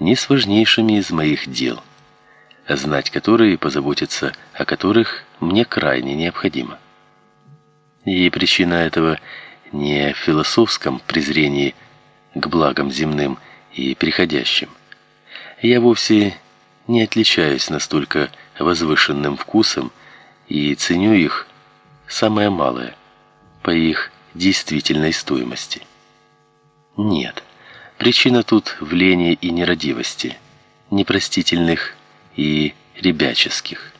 ни с важнейшими из моих дел, знать которые и позаботиться о которых мне крайне необходимо. И причина этого не в философском презрении к благам земным и приходящим. Я вовсе не отличаюсь настолько возвышенным вкусом и ценю их самое малое по их действительной стоимости. Нет, причина тут в лени и нерадивости, непростительных и ребяческих.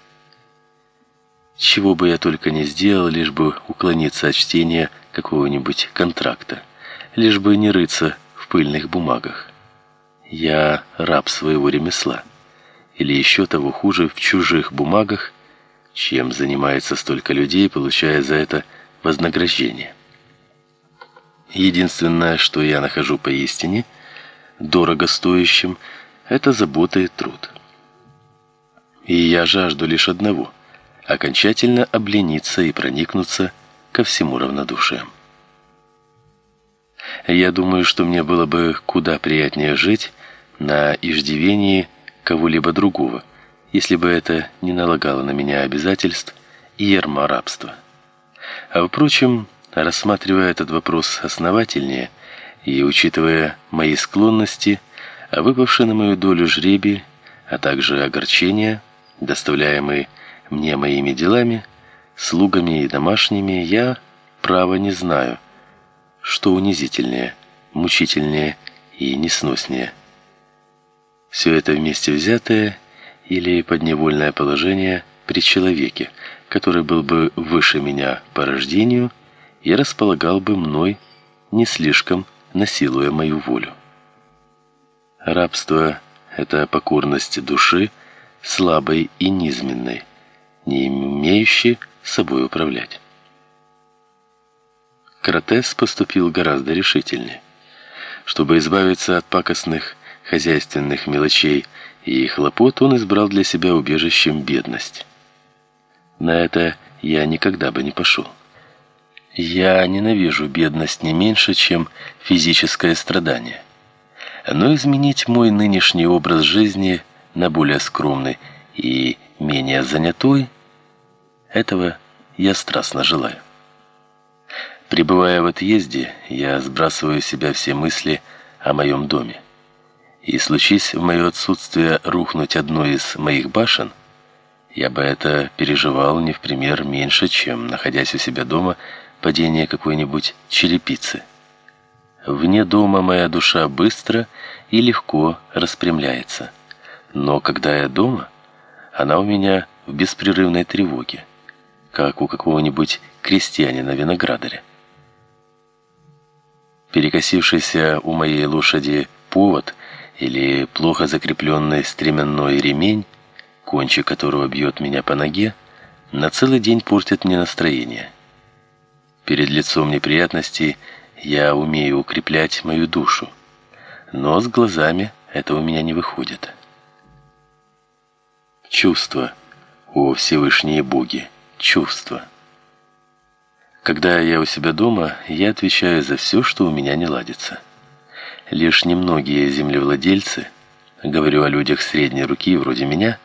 Чего бы я только не сделал, лишь бы уклониться от чтения какого-нибудь контракта, лишь бы не рыться в пыльных бумагах. Я раб своего ремесла, или еще того хуже в чужих бумагах, чем занимается столько людей, получая за это вознаграждение. Единственное, что я нахожу поистине дорого стоящим, это забота и труд. И я жажду лишь одного окончательно облениться и проникнуться ко всему равнодушием. Я думаю, что мне было бы куда приятнее жить на иждивении кого-либо другого, если бы это не налагало на меня обязательств и ерма рабства. А впрочем, рассматривая этот вопрос основательнее и учитывая мои склонности, выпавшие на мою долю жребий, а также огорчения, доставляемые мне моими делами, слугами и домашними, я право не знаю, что унизительнее, мучительнее и несноснее. Все это вместе взятое или подневольное положение при человеке, который был бы выше меня по рождению и располагал бы мной, не слишком насилуя мою волю. Рабство это покорность души, слабой и низменной, не имеющей собой управлять. Кратес поступил гораздо решительнее. Чтобы избавиться от пакостных хозяйственных мелочей и хлопот, он избрал для себя убежищем бедность. На это я никогда бы не пошел. Я ненавижу бедность не меньше, чем физическое страдание. Но изменить мой нынешний образ жизни на более скромный и менее занятой этого я страстно желаю. Пребывая в отъезде, я сбрасываю с себя все мысли о моем доме. И случись в мое отсутствие рухнуть одной из моих башен, я бы это переживал не в пример меньше, чем находясь у себя дома падение какой-нибудь черепицы. Вне дома моя душа быстро и легко распрямляется. Но когда я дома, она у меня в беспрерывной тревоге, как у какого-нибудь крестьянина-виноградаря перекосившийся у моей лошади повод или плохо закрепленный стременной ремень, кончик которого бьет меня по ноге, на целый день портит мне настроение. Перед лицом неприятностей я умею укреплять мою душу, но с глазами это у меня не выходит. Чувства, о Всевышние боги, чувства. Когда я у себя дома, я отвечаю за все, что у меня не ладится. Лишь немногие землевладельцы, говорю о людях средней руки вроде меня,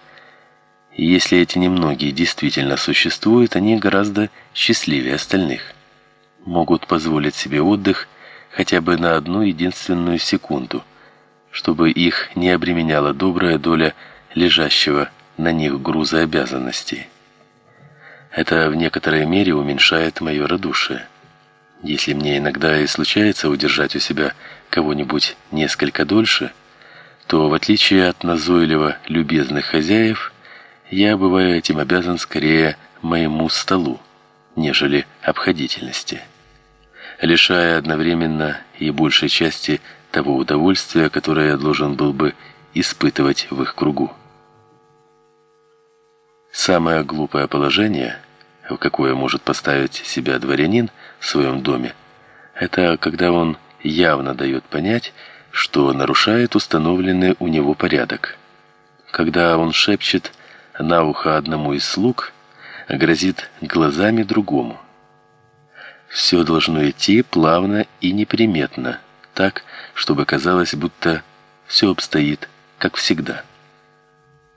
если эти немногие действительно существуют, они гораздо счастливее остальных. Могут позволить себе отдых хотя бы на одну единственную секунду, чтобы их не обременяла добрая доля лежащего на них груза обязанностей. Это в некоторой мере уменьшает мое радушие. Если мне иногда и случается удержать у себя кого-нибудь несколько дольше, то в отличие от назойливо любезных хозяев, я бываю этим обязан скорее моему столу, нежели обходительности, лишая одновременно и большей части того удовольствия, которое я должен был бы испытывать в их кругу. Самое глупое положение, в какое может поставить себя дворянин в своем доме, это когда он явно дает понять, что нарушает установленный у него порядок. Когда он шепчет на ухо одному из слуг, грозит глазами другому. Все должно идти плавно и неприметно, так, чтобы казалось, будто все обстоит как всегда –